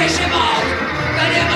Wszyscy żywot, to nie